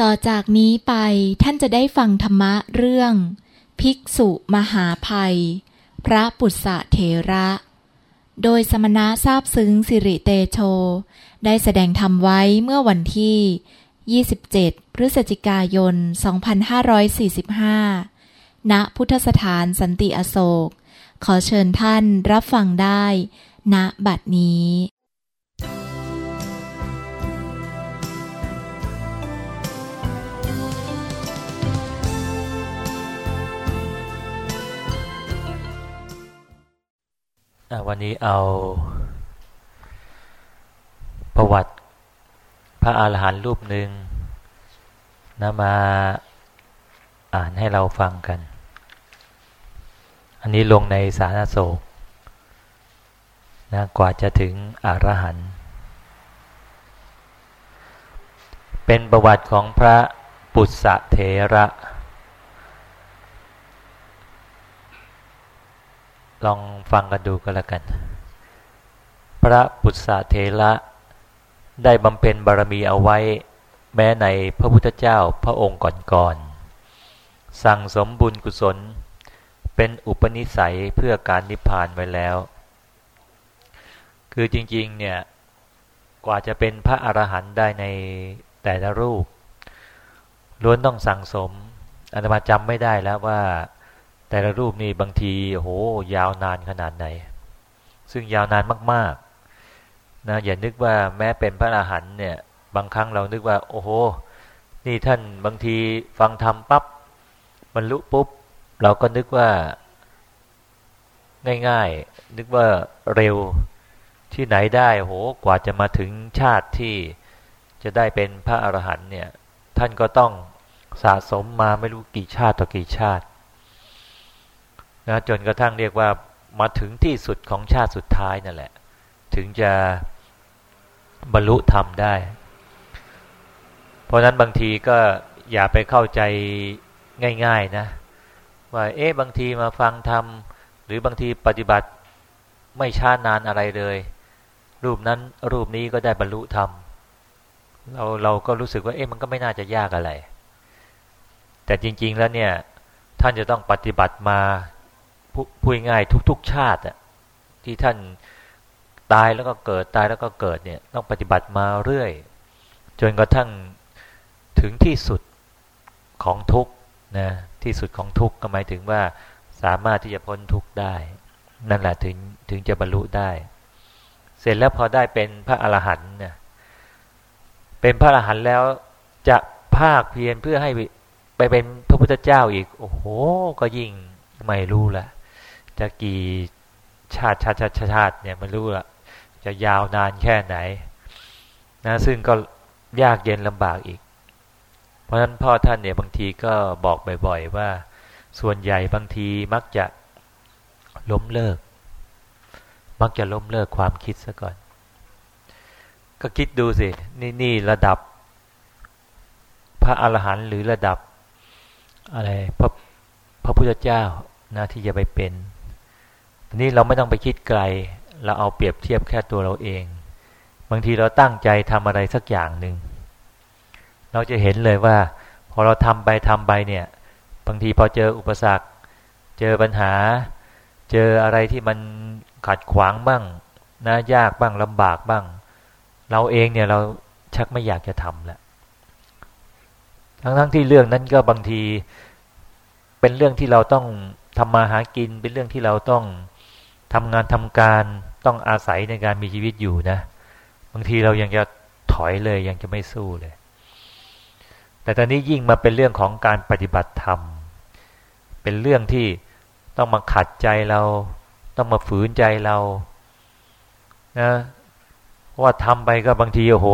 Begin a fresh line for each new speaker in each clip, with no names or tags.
ต่อจากนี้ไปท่านจะได้ฟังธรรมะเรื่อง ภิกษุมหาภัย พระปุษสะเถระ โดยสมณะทราบซึ้งสิริเตโช ได้แสดงธรรมไว้เมื่อวันที่ 27 พฤศจิกายน 2545 ณ พุทธสถานสันติอโศก ขอเชิญท่านรับฟังได้ ณบัดนี้
วันนี้เอา ประวัติพระอาหารหันต์รูปหนึ่งนะมาอ่านให้เราฟังกัน อันนี้ลงในสารโศกนะกว่าจะถึงอรหันต์เป็นประวัติของพระปุษะเถระ ลองฟังกันดูก็แล้วกัน พระปุษสเทระได้บำเพ็ญบารมีเอาไว้ แม้ในพระพุทธเจ้าพระองค์ก่อนๆสั่งสมบุญกุศล เป็นอุปนิสัยเพื่อการนิพพานไว้แล้ว คือจริงๆเนี่ยกว่าจะเป็นพระอรหันต์ได้ในแต่ละรูปล้วนต้องสั่งสมอาตมาจำไม่ได้แล้วว่า แต่ละรูปนี่บางทีโหยาวนานขนาดไหน ซึ่งยาวนานมากๆนะอย่านึกว่าแม้เป็นพระอรหันต์เนี่ยบางครั้งเรานึกว่า โอ้โห นี่ท่านบางทีฟังธรรมปับ๊บบรรลุปุ๊บ เราก็นึกว่า ง่ายๆ นึกว่าเร็วที่ไหนได้โหกว่าจะมาถึงชาติที่จะได้เป็นพระอรหันต์เนี่ย ท่านก็ต้องสะสมมาไม่รู้กี่ชาติต่อกี่ชาติ นะจนกระทั่งเรียกว่ามาถึงที่สุดของชาติสุดท้ายนั่นแหละ ถึงจะบรรลุธรรมได้ เพราะนั้นบางทีก็อย่าไปเข้าใจง่าย ๆนะ ว่าเอ๊ะบางทีมาฟังธรรม หรือบางทีปฏิบัติไม่ช้านานอะไรเลย รูปนั้นรูปนี้ก็ได้บรรลุธรรมเราเราก็รู้สึกว่าเอ๊ะมันก็ไม่น่าจะยากอะไร แต่จริง ๆแล้วเนี่ยท่านจะต้องปฏิบัติมา พูดง่ายทุก ๆ ชาติอะที่ท่านตายแล้วก็เกิดตายแล้วก็เกิดเนี่ยต้องปฏิบัติมาเรื่อย จนกระทั่งถึงที่สุดของทุกนะที่สุดของทุกก็หมายถึงว่าสามารถที่จะพ้นทุกได้ นั่นแหละถึงถึงจะบรรลุได้ เสร็จแล้วพอได้เป็นพระอรหันต์เนี่ยเป็นพระอรหันต์แล้วจะภาคเพียรเพื่อให้ไปเป็นพระพุทธเจ้าอีก โอ้โห ก็ยิ่งไม่รู้ละ จะกี่ชาติชาติชาติชาติเนี่ยไม่รู้ละจะยาวนานแค่ไหนนะซึ่งก็ยากเย็นลำบากอีก เพราะฉะนั้นพ่อท่านเนี่ยบางทีก็บอกบ่อย ๆ ว่า ส่วนใหญ่บางทีมักจะล้มเลิก มักจะล้มเลิกความคิดซะก่อน ก็คิดดูสินี่นี่ระดับ พระอรหันต์หรือระดับอะไรพระพระพุทธเจ้านะที่จะไปเป็น ทีนี้เราไม่ต้องไปคิดไกล เราเอาเปรียบเทียบแค่ตัวเราเอง บางทีเราตั้งใจทำอะไรสักอย่างหนึ่ง เราจะเห็นเลยว่า พอเราทำไปทำไปเนี่ย บางทีพอเจออุปสรรค เจอปัญหา เจออะไรที่มันขัดขวางบ้างนะยากบ้างลำบากบ้าง เราเองเนี่ยเราชักไม่อยากจะทำแล้วทั้งๆทที่เรื่องนั้นก็บางที เป็นเรื่องที่เราต้องทำมาหากินเป็นเรื่องที่เราต้อง ทำงานทำการต้องอาศัยในการมีชีวิตอยู่นะ บางทีเรายังจะถอยเลยยังจะไม่สู้เลย แต่ตอนนี้ยิ่งมาเป็นเรื่องของการปฏิบัติธรรม เป็นเรื่องที่ต้องมาขัดใจเรา ต้องมาฝืนใจเรานะว่าทำไปก็บางทีโอ้โห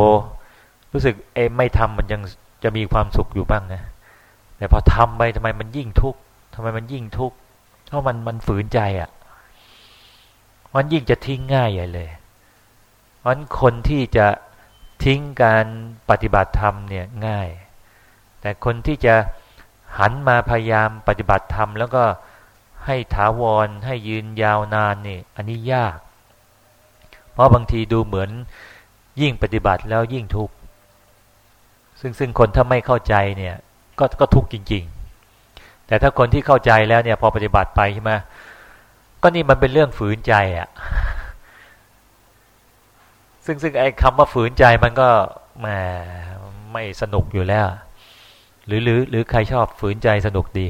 รู้สึกเอ้ไม่ทำมันยังจะมีความสุขอยู่บ้างนะแต่พอทำไปทำไมมันยิ่งทุกข์ทำไมมันยิ่งทุกข์เพราะมันมันฝืนใจอะ่ะ มันยิ่งจะทิ้งง่ายใหญ่เลยเพราะคนที่จะทิ้งการปฏิบัติธรรมเนี่ยง่าย แต่คนที่จะหันมาพยายามปฏิบัติธรรม แล้วก็ให้ถาวรให้ยืนยาวนานนี่อันนี้ยาก เพราะบางทีดูเหมือนยิ่งปฏิบัติแล้วยิ่งทุกข์ซึ่งซึ่งคนถ้าไม่เข้าใจเนี่ยก็ก็ทุกข์จริง ๆ แต่ถ้าคนที่เข้าใจแล้วเนี่ยพอปฏิบัติไปใช่ไหม ก็นี่มันเป็นเรื่องฝืนใจอะ่ะ ซึ่งซึ่งไอ้คำว่าฝืนใจมันก็แหมไม่สนุกอยู่แล้ว หรือหรือหรือใครชอบฝืนใจสนุกดี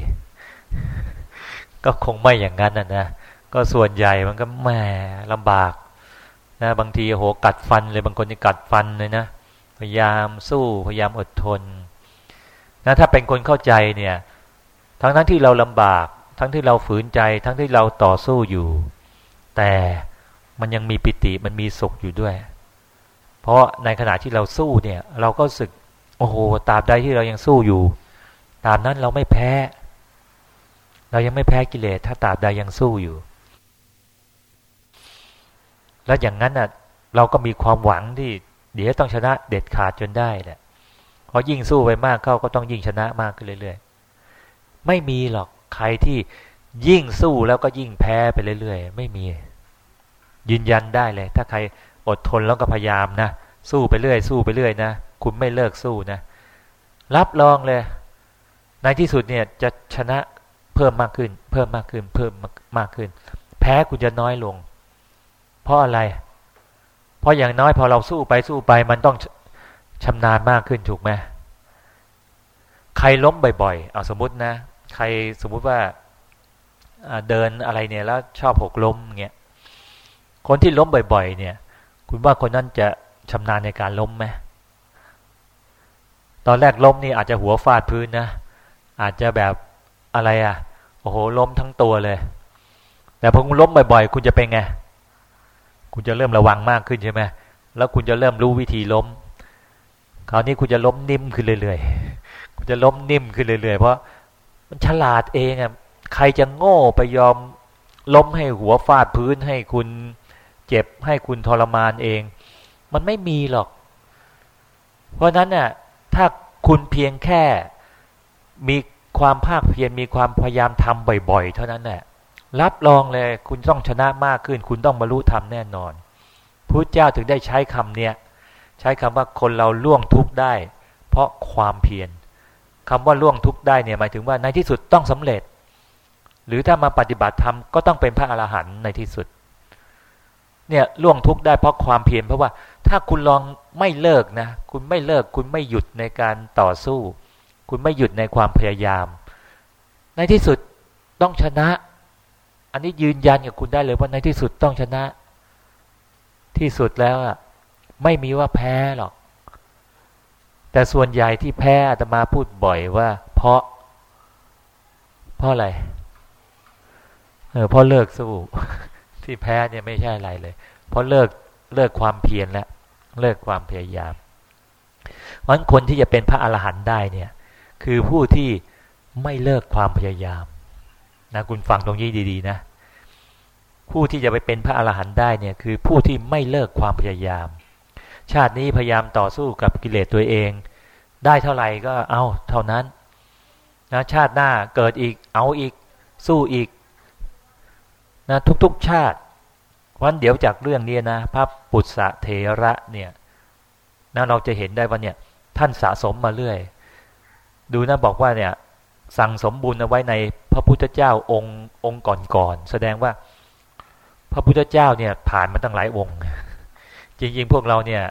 ก็คงไม่อย่างนั้นนะนะก็ส่วนใหญ่มันก็แหมลำบากนะบางทีโหกัดฟันเลยบางคนจะกัดฟันเลยนะพยายามสู้พยายามอดทนนะถ้าเป็นคนเข้าใจเนี่ย ทั้งทั้งที่เราลำบาก ทั้งที่เราฝืนใจทั้งที่เราต่อสู้อยู่ แต่มันยังมีปิติมันมีสุขอยู่ด้วย เพราะในขณะที่เราสู้เนี่ย เราก็สึกโอ้โหตาบใดที่เรายังสู้อยู่ ตาบนั้นเราไม่แพ้ เรายังไม่แพ้กิเลสถ้าตาบใดยังสู้อยู่ แล้วอย่างนั้นน่ะ เราก็มีความหวังที่ เดี๋ยวต้องชนะเด็ดขาดจนได้แหละเพราะยิ่งสู้ไปมากเข้าก็ต้องยิ่งชนะมากขึ้นเรื่อยๆไม่มีหรอก ใครที่ยิ่งสู้แล้วก็ยิ่งแพ้ไปเรื่อยๆ ไม่มี ยืนยันได้เลย ถ้าใครอดทนแล้วก็พยายามนะ สู้ไปเรื่อย สู้ไปเรื่อยนะ คุณไม่เลิกสู้นะ รับรองเลย ในที่สุดเนี่ยจะชนะเพิ่มมากขึ้น เพิ่มมากขึ้น เพิ่มมากขึ้น แพ้คุณจะน้อยลง เพราะอะไร เพราะอย่างน้อยพอเราสู้ไปสู้ไปมันต้องชำนาญมากขึ้นถูกไหมใครล้มบ่อยๆ เอาสมมตินะ ใครสมมุติว่าเดินอะไรเนี่ยแล้วชอบหกล้มเงี้ยคนที่ล้มบ่อยๆ เนี่ย คุณว่าคนนั้นจะชำนาญในการล้มไหมตอนแรกล้มนี่อาจจะหัวฟาดพื้นนะอาจจะแบบอะไรอะ่ะโอ้โหล้มทั้งตัวเลย แต่พอคุณล้มบ่อยๆ คุณจะเป็นไงคุณจะเริ่มระวังมากขึ้นใช่ไหมแล้วคุณจะเริ่มรู้วิธีล้ม คราวนี้คุณจะล้มนิ่มขึ้นเรื่อยๆคุณจะล้มนิ่มขึ้นเรื่อยๆเพราะ มันฉลาดเองอะใครจะโง่ไปยอมล้มให้หัวฟาดพื้นให้คุณเจ็บให้คุณทรมานเอง มันไม่มีหรอก เพราะนั้นเนี่ยถ้าคุณเพียงแค่มีความภาคเพียรมีความพยายามทำบ่อย ๆ เท่านั้นแหละรับรองเลยคุณต้องชนะมากขึ้น คุณต้องบรรลุธรรมแน่นอนพระเจ้าถึงได้ใช้คำเนี้ยใช้คำว่าคนเราล่วงทุกข์ได้ เพราะความเพียร คำว่าล่วงทุกได้เนี่ยหมายถึงว่าในที่สุดต้องสำเร็จ หรือถ้ามาปฏิบัติธรรมก็ต้องเป็นพระอรหันต์ในที่สุด เนี่ยล่วงทุกได้เพราะความเพียรเพราะว่าถ้าคุณลองไม่เลิกนะ คุณไม่เลิกคุณไม่หยุดในการต่อสู้ คุณไม่หยุดในความพยายาม ในที่สุดต้องชนะ อันนี้ยืนยันกับคุณได้เลยว่าในที่สุดต้องชนะ ที่สุดแล้วอะไม่มีว่าแพ้หรอก แต่ส่วนใหญ่ที่แพ้อาตมาพูดบ่อยว่า เพราะ เพราะอะไรเออเพราะเลิกสู้ที่แพ้เนี่ยไม่ใช่อะไรเลย เพราะเลิกเลิกความเพียรแล้วเลิกความพยายามเพราะคนที่จะเป็นพระอรหันต์ได้เนี่ย คือผู้ที่ไม่เลิกความพยายามนะคุณฟังตรงนี้ดี ๆ นะ ผู้ที่จะไปเป็นพระอรหันต์ได้เนี่ย คือผู้ที่ไม่เลิกความพยายาม ชาตินี้พยายามต่อสู้กับกิเลสตัวเอง ได้เท่าไหร่ก็เอาเท่านั้นนะชาติหน้าเกิดอีกเอาอีกสู้อีกนะทุกๆชาติวันเดี๋ยวจากเรื่องนี้นะพระปุษะเทระเนี่ยนะเราจะเห็นได้ว่าเนี่ยท่านสะสมมาเรื่อย ดูนะบอกว่าเนี่ยสั่งสมบุญเอาไว้ในพระพุทธเจ้าองค์องค์ก่อนๆแสดงว่า พระพุทธเจ้าเนี่ยผ่านมาตั้งหลายองค์ จริง ๆ พวกเราเนี่ย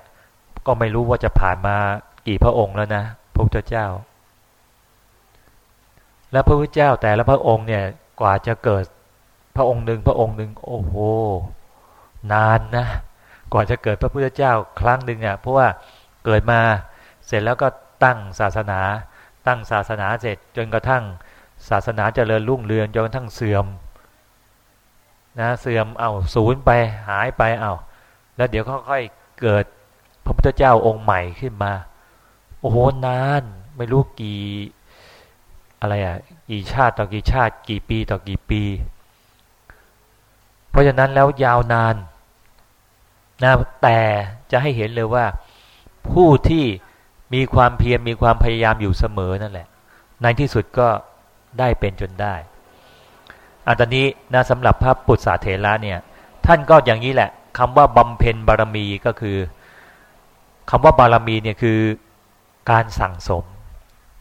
ก็ไม่รู้ว่าจะผ่านมากี่พระองค์แล้วนะพระพุทธเจ้า และพระพุทธเจ้าแต่ละพระองค์เนี่ย กว่าจะเกิดพระองค์หนึ่งพระองค์หนึ่งโอ้โห นานนะก่อนจะเกิดพระพุทธเจ้าครั้งหนึ่งอะเพราะว่าเกิดมาเสร็จแล้วก็ตั้งศาสนา ตั้งศาสนาเสร็จ จนกระทั่งศาสนาเจริญรุ่งเรืองจนกระทั่งเสื่อมนะเสื่อมเอาศูนย์ไปหายไปเอา แล้วเดี๋ยวค่อยๆเกิดพระพุทธเจ้าองค์ใหม่ขึ้นมา โอ้โหนาน ไม่รู้กี่อะไรอะกี่ชาติต่อกี่ชาติ กี่ปีต่อกี่ปี เพราะฉะนั้นแล้วยาวนานนะแต่จะให้เห็นเลยว่า ผู้ที่มีความเพียรมีความพยายามอยู่เสมอนั่นแหละ ในที่สุดก็ได้เป็นจนได้อันตอนนี้นะสำหรับพระปุตสาเถระเนี่ย ท่านก็อย่างนี้แหละ คำว่าบำเพ็ญบารมีก็คือคำว่าบารมีเนี่ยคือการสั่งสม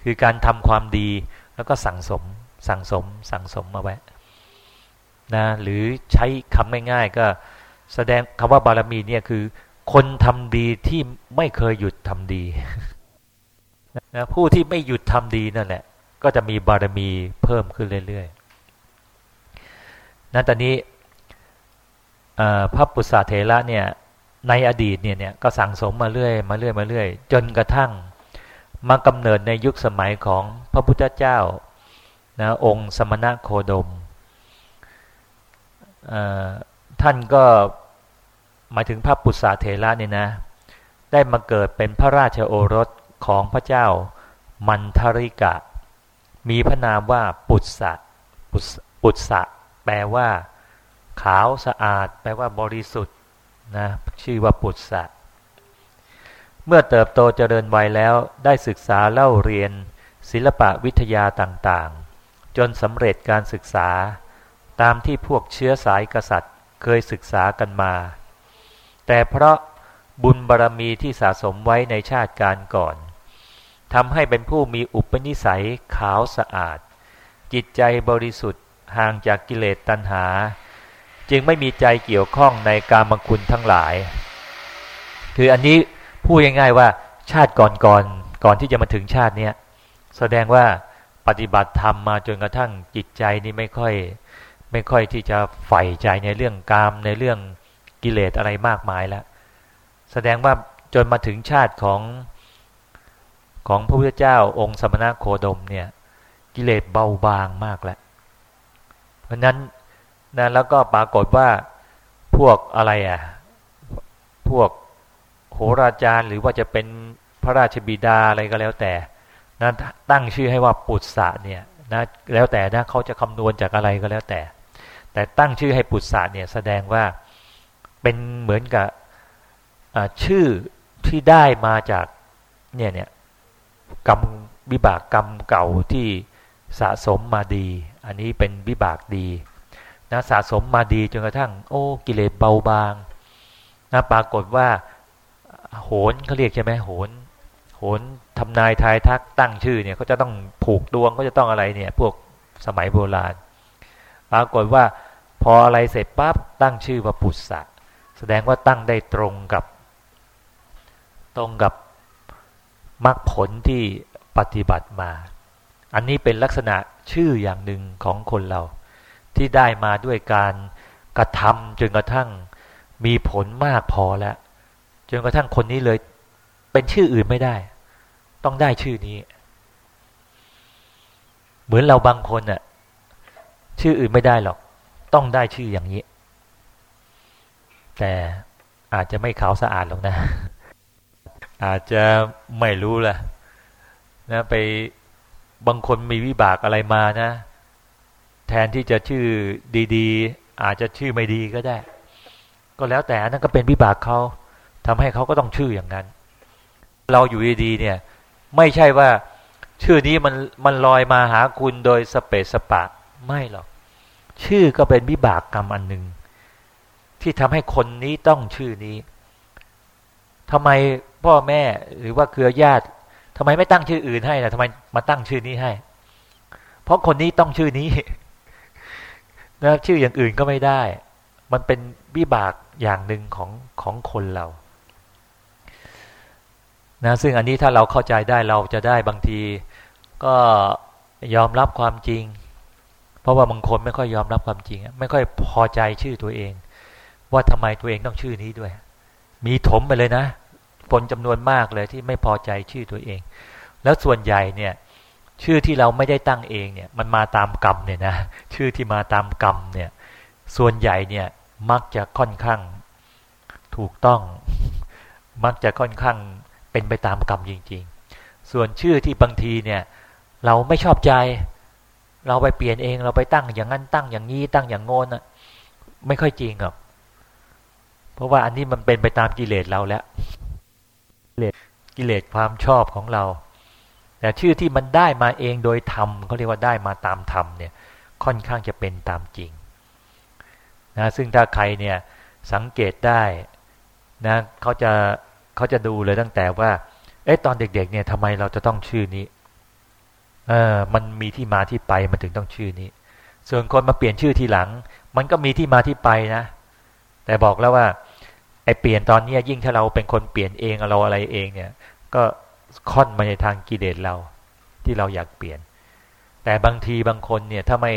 คือการทำความดีแล้วก็สั่งสม สั่งสม สั่งสมมาไว้นะหรือใช้คำง่ายๆก็แสดงคำว่าบารมีเนี่ยคือ คนทำดีที่ไม่เคยหยุดทำดีนะผู้ที่ไม่หยุดทำดีนั่นแหละก็จะมีบารมีเพิ่มขึ้นเรื่อยๆนั้นตอนนี้ พระปุษาเถระเนี่ยในอดีตเนี่ยเนี่ยก็สั่งสมมาเรื่อยมาเรื่อยมาเรื่อย จนกระทั่งมากำเนิดในยุคสมัยของพระพุทธเจ้านะองค์สมณะโคดม ท่านก็หมายถึงพระปุษาเถระเนี่ยนะได้มาเกิดเป็นพระราชโอรสของพระเจ้ามันทริกะ มีพระนามว่าปุษะปุษะแปลว่า ขาวสะอาด แปลว่าบริสุทธิ์นะชื่อว่าปุษสะเมื่อเติบโตเจริญวัยแล้วได้ศึกษาเล่าเรียน ศิลปะวิทยาต่างๆ จนสำเร็จการศึกษา ตามที่พวกเชื้อสายกษัตริย์เคยศึกษากันมา แต่เพราะบุญบารรมีที่สะสมไว้ในชาติการก่อนทำให้เป็นผู้มีอุปนิสัยขาวสะอาด จิตใจบริสุทธิ์ห่างจากกิเลสตัณหา จึงไม่มีใจเกี่ยวข้องในการมคุณทั้งหลาย คืออันนี้พูดง่ายๆว่าชาติก่อนๆกก่อนที่จะมาถึงชาติเนี้ยแสดงว่าปฏิบัติธรรมมาจนกระทั่งจิตใจนี่ไม่ค่อย ไม่ค่อยที่จะใฝ่ใจในเรื่องกามในเรื่องกิเลสอะไรมากมายแล้ว แสดงว่าจนมาถึงชาติของของพระพุทธเจ้าองค์สมณะโคดมเนี่ย กิเลสเบาบางมากแล้ว เพราะนั้น นะแล้วก็ปรากฏว่าพวกอะไรอะ พวกโหราจารย์หรือว่าจะเป็นพระราชบิดาอะไรก็แล้วแต่นะตั้งชื่อให้ว่าปุตสะเนี่ยนะแล้วแต่นะเขาจะคำนวณจากอะไรก็แล้วแต่ แต่ตั้งชื่อให้ปุตสะเนี่ยแสดงว่าเป็นเหมือนกับชื่อที่ได้มาจากเนี่ยเนี่ยกรรมวิบากกรรมเก่าที่สะสมมาดี อันนี้เป็นวิบากดี นะสะสมมาดีจนกระทั่ง โอ้กิเลสเบาบางนะปรากฏว่า โหนเขาเรียกใช่ไหมโหนโหนทำนายทายทักตั้งชื่อเนี่ยเขาจะต้องผูกดวงเขาจะต้องอะไรเนี่ย พวกสมัยโบราณ ปรากฏว่าพออะไรเสร็จปั๊บตั้งชื่อว่าปุษะแสดงว่าตั้งได้ตรงกับ ตรงกับมรรคผลที่ปฏิบัติมา อันนี้เป็นลักษณะชื่ออย่างหนึ่งของคนเรา ที่ได้มาด้วยการกระทำจนกระทั่งมีผลมากพอแล้วจนกระทั่งคนนี้เลยเป็นชื่ออื่นไม่ได้ ต้องได้ชื่อนี้ เหมือนเราบางคนน่ะ ชื่ออื่นไม่ได้หรอก ต้องได้ชื่ออย่างนี้ แต่อาจจะไม่ขาวสะอาดหรอกนะ อาจจะไม่รู้ละนะไปบางคนมีวิบากอะไรมานะ แทนที่จะชื่อดีๆ อาจจะชื่อไม่ดีก็ได้ ก็แล้วแต่นั่นก็เป็นวิบากเขาทำให้เขาก็ต้องชื่ออย่างนั้น เราอยู่ดีๆเนี่ย ไม่ใช่ว่าชื่อนี้มันมันลอยมาหาคุณโดยสเปสปะ ไม่หรอก ชื่อก็เป็นวิบากกรรมอันหนึ่งที่ทำให้คนนี้ต้องชื่อนี้ทำไมพ่อแม่หรือว่าเครือญาติทำไมไม่ตั้งชื่ออื่นให้ล่ะทำไมมาตั้งชื่อนี้ให้ เพราะคนนี้ต้องชื่อนี้ นะชื่ออย่างอื่นก็ไม่ได้ มันเป็นวิบากอย่างหนึ่งของของคนเรานะซึ่งอันนี้ถ้าเราเข้าใจได้เราจะได้บางที ก็ยอมรับความจริง เพราะว่าบางคนไม่ค่อยยอมรับความจริง ไม่ค่อยพอใจชื่อตัวเอง ว่าทำไมตัวเองต้องชื่อนี้ด้วย มีถมไปเลยนะคนจำนวนมากเลยที่ไม่พอใจชื่อตัวเอง แล้วส่วนใหญ่เนี่ย ชื่อที่เราไม่ได้ตั้งเองเนี่ย มันมาตามกรรมเนี่ยนะชื่อที่มาตามกรรมเนี่ย ส่วนใหญ่เนี่ยมักจะค่อนข้างถูกต้อง มักจะค่อนข้างเป็นไปตามกรรมจริง ๆ ส่วนชื่อที่บางทีเนี่ย เราไม่ชอบใจ เราไปเปลี่ยนเองเราไปตั้งอย่างนั้นตั้งอย่างนี้ตั้งอย่างโน้นอะไม่ค่อยจริงหรอกเพราะว่าอันนี้มันเป็นไปตามกิเลสเราแล้วกิเลสกิเลสความชอบของเรา แต่ชื่อที่มันได้มาเองโดยธรรมเขาเรียกว่าได้มาตามธรรมเนี่ยค่อนข้างจะเป็นตามจริงนะซึ่งถ้าใครเนี่ยสังเกตได้นะเขาจะเขาจะดูเลยตั้งแต่ว่าเอ๊ะตอนเด็กๆเนี่ยทำไมเราจะต้องชื่อนี้เออมันมีที่มาที่ไปมันถึงต้องชื่อนี้ ส่วนคนมาเปลี่ยนชื่อทีหลัง มันก็มีที่มาที่ไปนะ แต่บอกแล้วว่าไอ้เปลี่ยนตอนนี้ยิ่งถ้าเราเป็นคนเปลี่ยนเองเราอะไรเองเนี่ย ก็ ค่อนมาในทางกิเลสเราที่เราอยากเปลี่ยน แต่บางทีบางคนเนี่ยถ้าไม่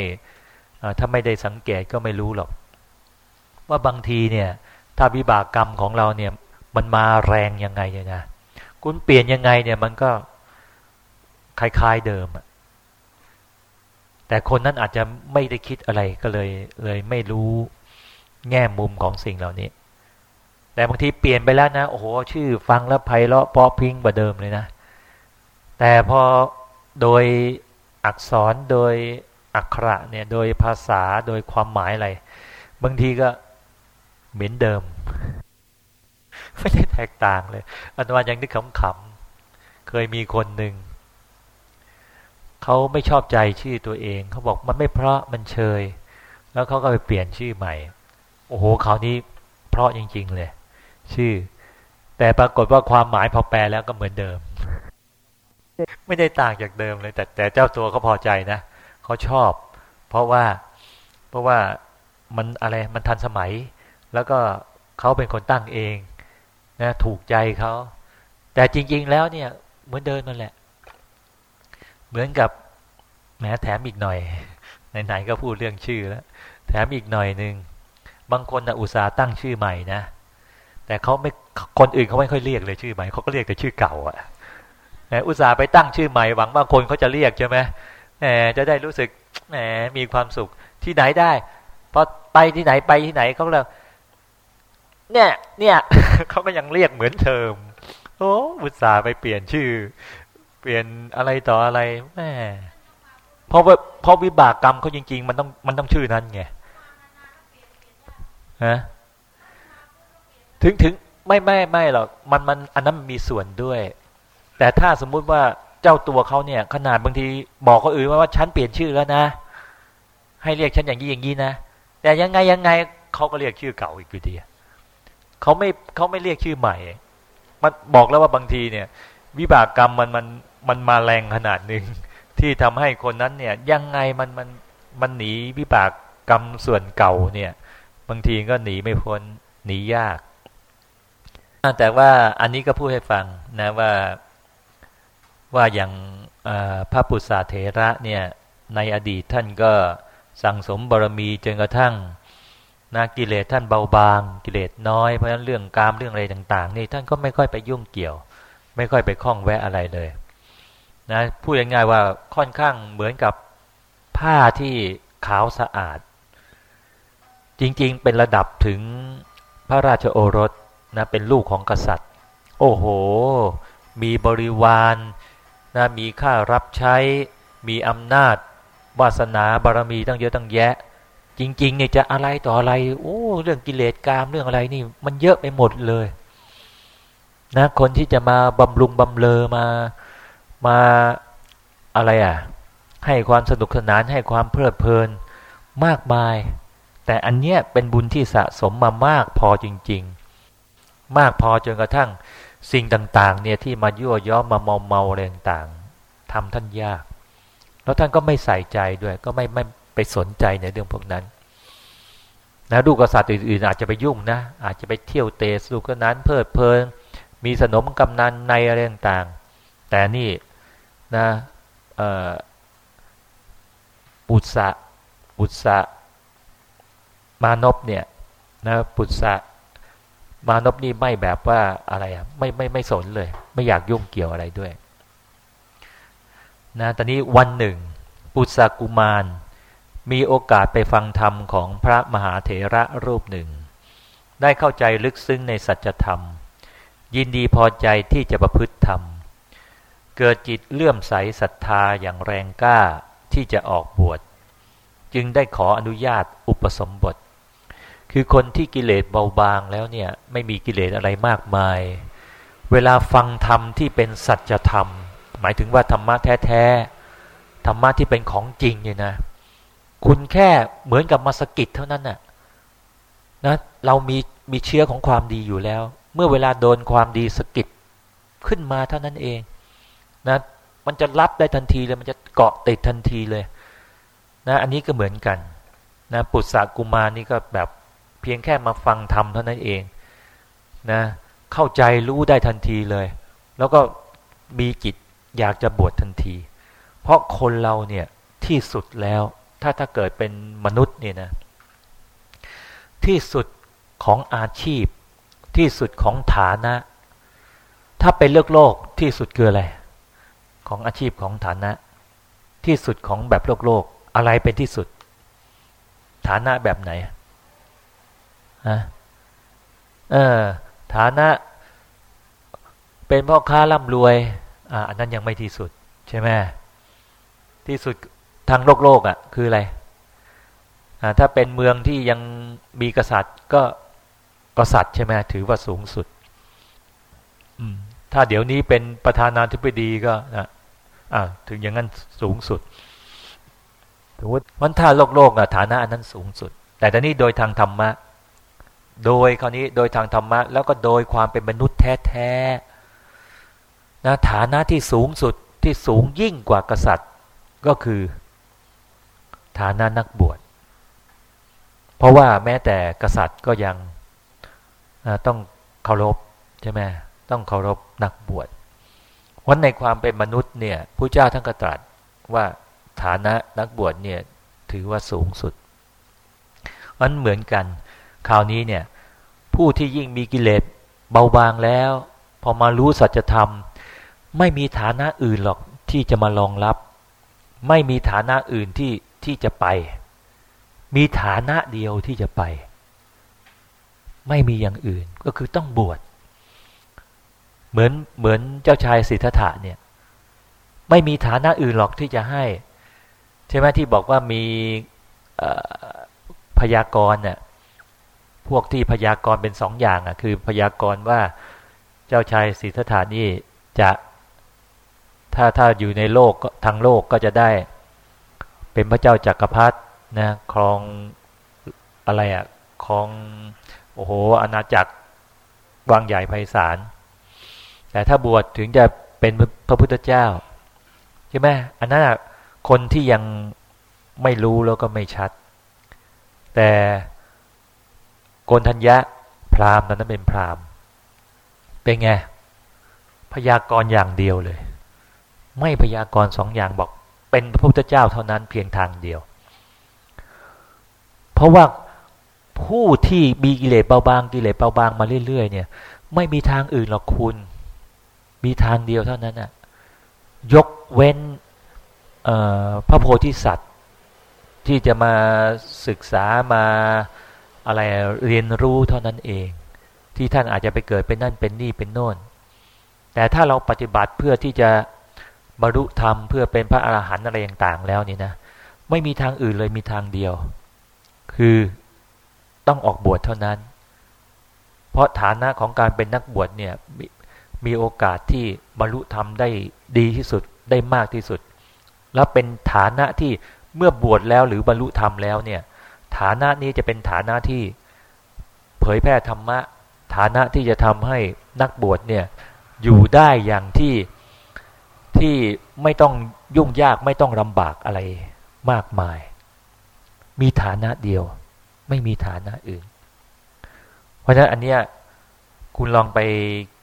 ถ้าไม่ได้สังเกตก็ไม่รู้หรอก ว่าบางทีเนี่ยถ้าวิบากกรรมของเราเนี่ยมันมาแรงยังไงเนี่ยนะคุณเปลี่ยนยังไงเนี่ยมันก็คล้ายๆเดิมอะแต่คนนั้นอาจจะไม่ได้คิดอะไรก็เลยเลยไม่รู้แง่มุมของสิ่งเหล่านี้ แต่บางทีเปลี่ยนไปแล้วนะโอ้โหชื่อฟังแล้วไพเราะเพาะพิงกว่าเดิมเลยนะ แต่พอโดยอักษรโดยอักขระเนี่ยโดยภาษาโดยความหมายอะไร บางทีก็เหมือนเดิม ไม่ได้แตกต่างเลยอันวันยังนึกขำๆเคยมีคนหนึ่งเขาไม่ชอบใจชื่อตัวเองเขาบอกมันไม่เพราะมันเชย แล้วเขาก็ไปเปลี่ยนชื่อใหม่ โอ้โหคราวนี้เพราะจริง ๆ เลย ชื่อ แต่ปรากฏว่าความหมายพอแปลแล้วก็เหมือนเดิม ไม่ได้ต่างจากเดิมเลย แต่แต่เจ้าตัวเขาพอใจนะเขาชอบ เพราะว่าเพราะว่ามันอะไรมันทันสมัย แล้วก็เขาเป็นคนตั้งเองนะถูกใจเขาแต่จริง ๆ แล้วเนี่ยเหมือนเดิมนั่นแหละ เหมือนกับแหมแถมอีกหน่อยไหนๆก็พูดเรื่องชื่อแล้ว แถมอีกหน่อยหนึ่งบางคนนะอุตส่าห์ตั้งชื่อใหม่นะ แต่เขาไม่คนอื่นเขาไม่ค่อยเรียกเลยชื่อใหม่เขาก็เรียกแต่ชื่อเก่าอะอุตส่าห์ไปตั้งชื่อใหม่หวังว่าคนเขาจะเรียกใช่ไหมแหมจะได้รู้สึกแหมมีความสุขที่ไหนได้พอไปที่ไหนไปที่ไหนเขาเลยเนี่ยเนี่ยเขาก็ยังเรียกเหมือนเดิมโอ้อุตส่าห์ไปเปลี่ยนชื่อ เปลี่ยนอะไรต่ออะไรแม่เพราะว่าเพราะวิบากกรรมเขาจริง ๆ มันต้องมันต้องชื่อนั้นไงฮะ ถึงถึงไม่ไม่ไม่หรอกมันมันอันนั้นมีส่วนด้วย แต่ถ้าสมมุติว่าเจ้าตัวเขาเนี่ย ขนาดบางทีบอกเขาอื่นว่าว่าฉันเปลี่ยนชื่อแล้วนะ ให้เรียกฉันอย่างนี้อย่างนี้นะแต่ยังไงยังไงเขาก็เรียกชื่อเก่าอีกอยู่ดีเขาไม่เขาไม่เรียกชื่อใหม่ มันบอกแล้วว่าบางทีเนี่ย วิบากกรรมมันมันมันมาแรงขนาดหนึ่งที่ทำให้คนนั้นเนี่ย ยังไงมันมันมันหนีวิบากกรรมส่วนเก่าเนี่ย บางทีก็หนีไม่พ้นหนียาก แต่ว่าอันนี้ก็พูดให้ฟังนะว่าว่าอย่างพระปุษาเถระเนี่ยในอดีตท่านก็สั่งสมบารมีจนกระทั่งนะกิเลสท่านเบาบาง กิเลสน้อยเพราะฉะนั้นเรื่องกามเรื่องอะไรต่าง ๆ นี่ท่านก็ไม่ค่อยไปยุ่งเกี่ยว ไม่ค่อยไปคล้องแวะอะไรเลยนะพูดง่ายๆว่าค่อนข้างเหมือนกับผ้าที่ขาวสะอาด จริงๆเป็นระดับถึงพระราชโอรส นะเป็นลูกของกษัตริย์ โอ้โห มีบริวารนะมีค่ารับใช้ มีอำนาจ วาสนาบารมีตั้งเยอะตั้งแยะ จริงๆเนี่ยจะอะไรต่ออะไร โอ้ เรื่องกิเลสกามเรื่องอะไรนี่ มันเยอะไปหมดเลยนะคนที่จะมาบำรุงบำเลอมามาอะไรอะ ให้ความสนุกสนานให้ความเพลิดเพลินมากมาย แต่อันเนี้ยเป็นบุญที่สะสมมามากพอจริง ๆ มากพอจนกระทั่งสิ่งต่าง ๆ เนี่ยที่มายั่วย้อมมาเมาเมาอะไรต่างๆทำท่านยาก แล้วท่านก็ไม่ใส่ใจด้วย ก็ไม่ไม่ไปสนใจในเรื่องพวกนั้นนะดูกษัตริย์อื่นๆอาจจะไปยุ่งนะอาจจะไปเที่ยวเตะสนุกสนานเพลิดเพลินมีสนมกำนันในอะไรต่างๆ แต่นี่นะปุษะปุษะมานพเนี่ยนะปุษะ มานพนี่ไม่แบบว่าอะไรอะไม่ไม่ไม่สนเลย ไม่อยากยุ่งเกี่ยวอะไรด้วยนะตอนนี้วันหนึ่ง ปุษะกุมาร มีโอกาสไปฟังธรรมของพระมหาเถระรูปหนึ่ง ได้เข้าใจลึกซึ้งในสัจธรรม ยินดีพอใจที่จะประพฤติธรรม เกิดจิตเลื่อมใสศรัทธาอย่างแรงกล้าที่จะออกบวช จึงได้ขออนุญาตอุปสมบท คือคนที่กิเลสเบาบางแล้วเนี่ยไม่มีกิเลสอะไรมากมาย เวลาฟังธรรมที่เป็นสัจธรรม หมายถึงว่าธรรมะแท้ๆธรรมะที่เป็นของจริงเนี่ยนะ คุณแค่เหมือนกับมาสกิดเท่านั้นน่ะนะเรามีมีเชื้อของความดีอยู่แล้ว เมื่อเวลาโดนความดีสกิดขึ้นมาเท่านั้นเองนะมันจะรับได้ทันทีเลยมันจะเกาะติดทันทีเลยนะอันนี้ก็เหมือนกันนะปุตสากุมารนี่ก็แบบ พียงแค่มาฟังธรรมเท่านั้นเองนะเข้าใจรู้ได้ทันทีเลย แล้วก็มีจิตอยากจะบวชทันที เพราะคนเราเนี่ยที่สุดแล้ว ถ้าถ้าเกิดเป็นมนุษย์เนี่ยนะที่สุดของอาชีพ ที่สุดของฐานะ ถ้าเป็นเลือกโลกที่สุดคืออะไร ของอาชีพของฐานะ ที่สุดของแบบโลกโลกอะไรเป็นที่สุด ฐานะแบบไหน ฮะเออ ฐานะ เป็นพ่อค้าร่ำรวย อ่าอันนั้นยังไม่ที่สุด ใช่ไหมที่สุดทางโลกโลกอะ คืออะไรอ่าถ้าเป็นเมืองที่ยังมีกษัตริย์ก็กษัตริย์ใช่ไหมถือว่าสูงสุด อืม ถ้าเดี๋ยวนี้เป็นประธานาธิบดีก็นะอ่าถึงอย่างนั้นสูงสุดถือว่าวันถ้าโลกโลกอะฐานะอันนั้นสูงสุด แต่ตอนนี้โดยทางธรรมะ โดยคราวนี้โดยทางธรรมะ แล้วก็โดยความเป็นมนุษย์แท้ๆนะฐานะที่สูงสุดที่สูงยิ่งกว่ากษัตริย์ ก็คือ ฐานะนักบวช เพราะว่าแม้แต่กษัตริย์ก็ยังต้องเคารพใช่ไหมต้องเคารพนักบวชวันในความเป็นมนุษย์เนี่ยพระเจ้าท่านก็ตรัสว่าฐานะนักบวชเนี่ยถือว่าสูงสุดมันเหมือนกัน คราวนี้เนี่ยผู้ที่ยิ่งมีกิเลสเบาบางแล้ว พอมารู้สัจธรรม ไม่มีฐานะอื่นหรอกที่จะมารองรับ ไม่มีฐานะอื่นที่ที่จะไป มีฐานะเดียวที่จะไป ไม่มีอย่างอื่นก็คือต้องบวชเหมือนเหมือนเจ้าชายสิทธัตถะเนี่ยไม่มีฐานะอื่นหรอกที่จะให้ ใช่ไหมที่บอกว่ามีพยากรเนี่ย พวกที่พยากรณ์เป็นสองอย่างอะ คือพยากรณ์ว่าเจ้าชายสิทธัตถานี่จะถ้าถ้าอยู่ในโลกทางโลกก็จะได้ เป็นพระเจ้าจักรพรรดินะครองอะไรอะครองโอ้โหอาณาจักรวางใหญ่ไพศาลแต่ถ้าบวชถึงจะเป็นพระพุทธเจ้าใช่ไหมอันนั้นคนที่ยังไม่รู้แล้วก็ไม่ชัด แต่ โกนทัญญะ พราหมณ์นั้นเป็นพราหมณ์เป็นไงพยากรณ์อย่างเดียวเลย ไม่พยากรณ์สองอย่างบอก เป็นพระพุทธเจ้าเท่านั้นเพียงทางเดียว เพราะว่าผู้ที่มีกิเลสเบาบางกิเลสเบาบางมาเรื่อยๆเนี่ย ไม่มีทางอื่นหรอกคุณ มีทางเดียวเท่านั้นน่ะยกเว้นพระโพธิสัตว์ ที่จะมาศึกษามา อะไรเรียนรู้เท่านั้นเอง ที่ท่านอาจจะไปเกิดเป็นนั่นเป็นนี่เป็นโน่น แต่ถ้าเราปฏิบัติเพื่อที่จะบรรลุธรรมเพื่อเป็นพระอรหันต์อะไรต่างๆ แล้วนี่นะไม่มีทางอื่นเลยมีทางเดียว คือต้องออกบวชเท่านั้น เพราะฐานะของการเป็นนักบวชเนี่ยมมีโอกาสที่บรรลุธรรมได้ดีที่สุดได้มากที่สุด แล้วเป็นฐานะที่เมื่อบวชแล้วหรือบรรลุธรรมแล้วเนี่ย ฐานะนี้จะเป็นฐานะที่เผยแพร่ธรรมะ ฐานะที่จะทำให้นักบวชเนี่ยอยู่ได้อย่างที่ที่ไม่ต้องยุ่งยากไม่ต้องลำบากอะไรมากมาย มีฐานะเดียว ไม่มีฐานะอื่น เพราะฉะนั้นอันเนี้ยคุณลองไป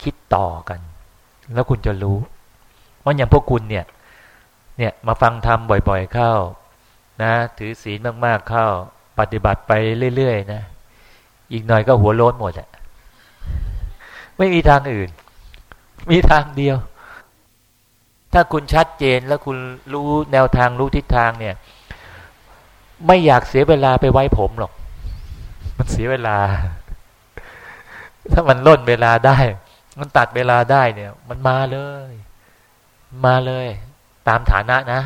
คิดต่อกัน แล้วคุณจะรู้ว่าอย่างพวกคุณเนี่ยเนี่ยมาฟังธรรมบ่อย ๆ เข้า นะ ถือศีลมากๆเข้า ปฏิบัติไปเรื่อยๆนะอีกหน่อยก็หัวโล้นหมดอะไม่มีทางอื่น มีทางเดียว ถ้าคุณชัดเจนแล้วคุณรู้แนวทางรู้ทิศทางเนี่ย ไม่อยากเสียเวลาไปไว้ผมหรอก มันเสียเวลา ถ้ามันล่นเวลาได้ มันตัดเวลาได้เนี่ย มันมาเลย มาเลย ตามฐานะนะ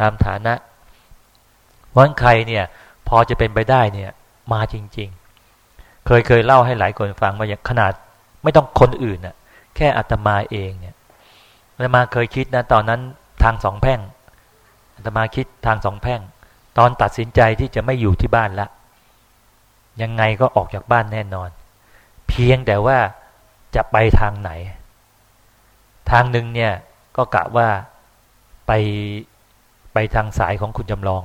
ตามฐานะวันใครเนี่ย อจะเป็นไปได้เนี่ย มาจริง ๆ เคยเคยเล่าให้หลายคนฟังมาอย่างขนาดไม่ต้องคนอื่นน่ะ แค่อัตมาเองเนี่ยอัตมาเคยคิดนะตอนนั้นทางสองแพ่งอัตมาคิดทางสองแพ่ง ตอนตัดสินใจที่จะไม่อยู่ที่บ้านละยังไงก็ออกจากบ้านแน่นอน เพียงแต่ว่าจะไปทางไหน ทางหนึ่งเนี่ยก็กะว่าไปไปทางสายของคุณจำลอง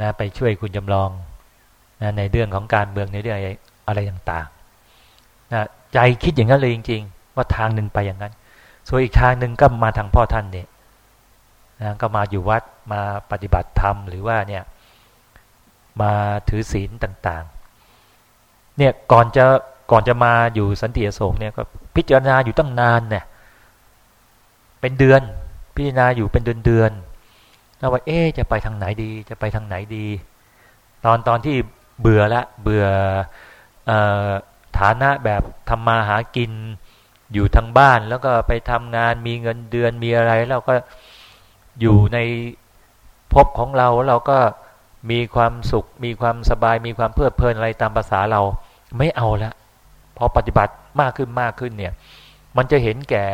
นะไปช่วยคุณจำลองนะในเรื่องของการเมืองในเรื่องอะไรต่างๆนะใจคิดอย่างนั้นเลยจริง ๆ ว่าทางหนึ่งไปอย่างนั้น ส่วนอีกทางหนึ่งก็มาทางพ่อท่านเนี่ยนะก็มาอยู่วัดมาปฏิบัติธรรมหรือว่าเนี่ยมาถือศีลต่างๆ เนี่ยก่อนจะก่อนจะมาอยู่สันติโศกเนี่ยก็พิจารณาอยู่ตั้งนานเนี่ยเป็นเดือนพิจารณาอยู่เป็นเดือนเดือน แล้วว่าเอ๊จะไปทางไหนดี จะไปทางไหนดี ตอนตอนที่เบื่อละเบื่ออฐานะแบบทำมาหากินอยู่ทางบ้านแล้วก็ไปทำงานมีเงินเดือนมีอะไรเราก็อยู่ในภพของเราเราก็มีความสุข มีความสบาย มีความเพลิดเพลินอะไรตามภาษาเราไม่เอาละพอปฏิบัติมากขึ้นมากขึ้นเนี่ย มันจะเห็นแก่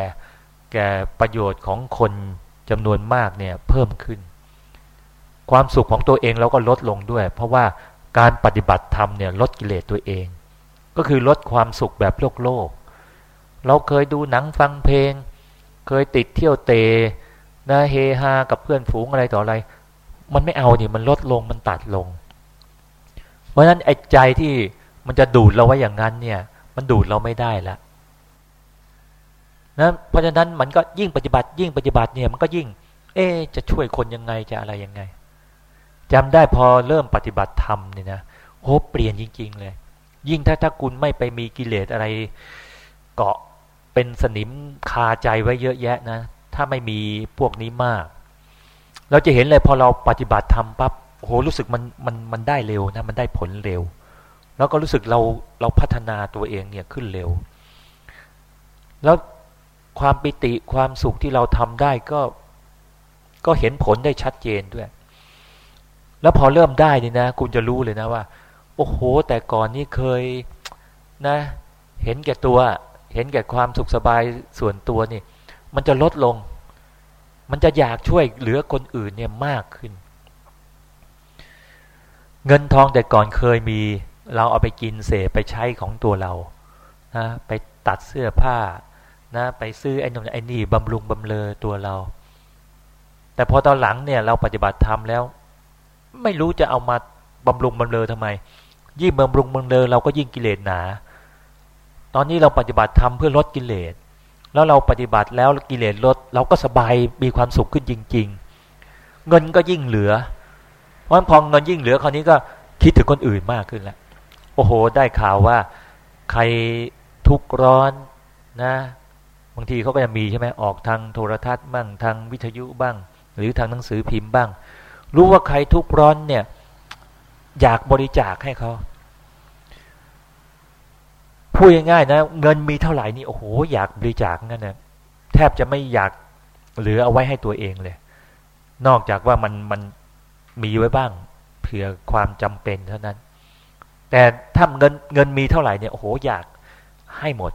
แก่ประโยชน์ของคนจำนวนมากเนี่ยเพิ่มขึ้น ความสุขของตัวเองเราก็ลดลงด้วย เพราะว่าการปฏิบัติธรรมเนี่ยลดกิเลสตัวเอง ก็คือลดความสุขแบบโลกโลก เราเคยดูหนังฟังเพลง เคยติดเที่ยวเตะนะเฮฮากับเพื่อนฝูงอะไรต่ออะไร มันไม่เอานี่มันลดลงมันตัดลง เพราะฉะนั้นไอ้ใจที่มันจะดูดเราไว้อย่างนั้นเนี่ย มันดูดเราไม่ได้ละนะเพราะฉะนั้นมันก็ยิ่งปฏิบัติยิ่งปฏิบัติเนี่ยมันก็ยิ่ง เอ๊จะช่วยคนยังไงจะอะไรยังไง จำได้พอเริ่มปฏิบัติธรรมเนี่ยนะโอ้เปลี่ยนจริง ๆ เลย ยิ่งถ้าถ้าคุณไม่ไปมีกิเลสอะไร เกาะเป็นสนิมคาใจไว้เยอะแยะนะ ถ้าไม่มีพวกนี้มาก เราจะเห็นเลยพอเราปฏิบัติธรรมปั๊บโหรู้สึกมันมันมันได้เร็วนะมันได้ผลเร็ว แล้วก็รู้สึกเราเราพัฒนาตัวเองเนี่ยขึ้นเร็ว แล้วความปิติความสุขที่เราทำได้ก็ก็เห็นผลได้ชัดเจนด้วย แล้วพอเริ่มได้นี่นะคุณจะรู้เลยนะว่า โอ้โห แต่ก่อนนี่เคยนะ เห็นแก่ตัว เห็นแก่ความสุขสบายส่วนตัวนี่ มันจะลดลง มันจะอยากช่วยเหลือคนอื่นเนี่ยมากขึ้น เงินทองแต่ก่อนเคยมีเราเอาไปกินเสพไปใช้ของตัวเรานะไปตัดเสื้อผ้านะไปซื้อไอ้นงไอ้นี่บำรุงบำเลอตัวเรา แต่พอตอนหลังเนี่ยเราปฏิบัติธรรมแล้ว ไม่รู้จะเอามาบำรุงบำเลอทำไม ยิ่งบำรุงบำเลอเราก็ยิ่งกิเลสหนา ตอนนี้เราปฏิบัติธรรมเพื่อลดกิเลส แล้วเราปฏิบัติแล้วกิเลสลด เราก็สบายมีความสุขขึ้นจริง ๆ เงินก็ยิ่งเหลือเพราะพอเงินยิ่งเหลือคราวนี้ก็คิดถึงคนอื่นมากขึ้นแล้วโอ้โห ได้ข่าวว่าใครทุกข์ร้อนนะบางทีเขาก็จะมีใช่ไหมออกทางโทรทัศน์บ้างทางวิทยุบ้าง หรือทางหนังสือพิมพ์บ้าง รู้ว่าใครทุกข์ร้อนเนี่ย อยากบริจาคให้เขาพูดง่ายๆนะ เงินมีเท่าไหร่นี่โอ้โหอยากบริจาคงั้นนะแทบจะไม่อยากเหลือเอาไว้ให้ตัวเองเลย นอกจากว่ามันมันมีไว้บ้างเผื่อความจำเป็นเท่านั้น แต่ถ้าเงินเงินมีเท่าไหร่เนี่ยโอ้โหอยากให้หมด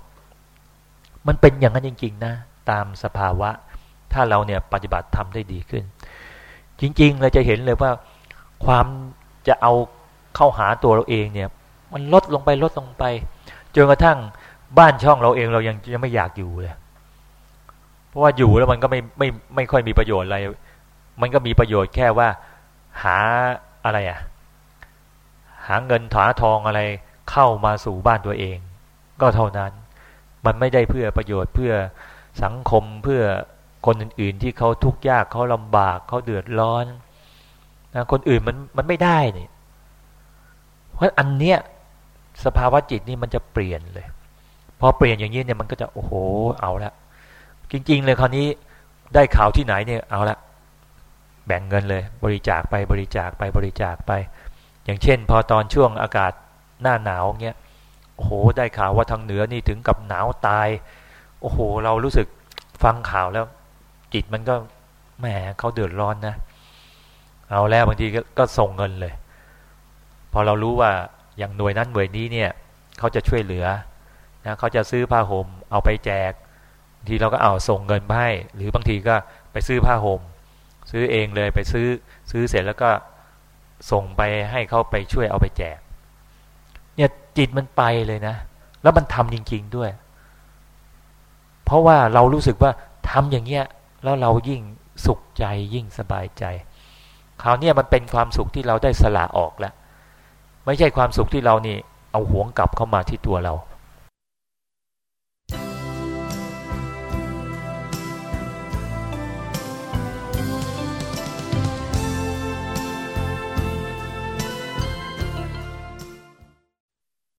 มันเป็นอย่างนั้นจริง ๆ นะ ตามสภาวะ ถ้าเราเนี่ยปฏิบัติทำได้ดีขึ้น จริง ๆ เราจะเห็นเลยว่าความจะเอาเข้าหาตัวเราเองเนี่ย มันลดลงไปลดลงไปจนกระทั่งบ้านช่องเราเองเรายังยังไม่อยากอยู่เลยเพราะว่าอยู่แล้วมันก็ไม่ไม่ไม่ค่อยมีประโยชน์อะไร มันก็มีประโยชน์แค่ว่าหาอะไรอะ่ะหาเงินถาทองอะไรเข้ามาสู่บ้านตัวเอง ก็เท่านั้น มันไม่ได้เพื่อประโยชน์เพื่อสังคมเพื่อ คนอื่นๆที่เขาทุกข์ยากเขาลำบากเขาเดือดร้อนนะคนอื่นมันมันไม่ได้เนี่ยเพราะอันเนี้ยสภาวะจิตนี่มันจะเปลี่ยนเลยพอเปลี่ยนอย่างนี้เนี่ยมันก็จะโอ้โหเอาละจริง ๆ เลยคราวนี้ได้ข่าวที่ไหนเนี่ยเอาละแบ่งเงินเลย บริจาคไปบริจาคไปบริจาคไป อย่างเช่น พอตอนช่วงอากาศหน้าหนาวเงี้ยโอ้โห ได้ข่าวว่าทางเหนือนี่ถึงกับหนาวตาย โอ้โห เรารู้สึกฟังข่าวแล้ว จิตมันก็แหมเขาเดือดร้อนนะ เอาแล้วบางทีก็ส่งเงินเลย พอเรารู้ว่าอย่างหน่วยนั้นหน่วยนี้เนี่ยเขาจะช่วยเหลือนะเขาจะซื้อผ้าห่มเอาไปแจกทีเราก็เอาส่งเงินไปให้หรือบางทีก็ไปซื้อผ้าห่มซื้อเองเลยไปซื้อซื้อเสร็จแล้วก็ส่งไปให้เขาไปช่วยเอาไปแจก เนี่ยจิตมันไปเลยนะ แล้วมันทำจริง ๆด้วย เพราะว่าเรารู้สึกว่าทำอย่างเงี้ย แล้วเรายิ่งสุขใจยิ่งสบายใจคราวนี้มันเป็นความสุขที่เราได้สละออกแล้ว ไม่ใช่ความสุขที่เรานี่ เอาหวงกลับเข้ามาที่ตัวเรา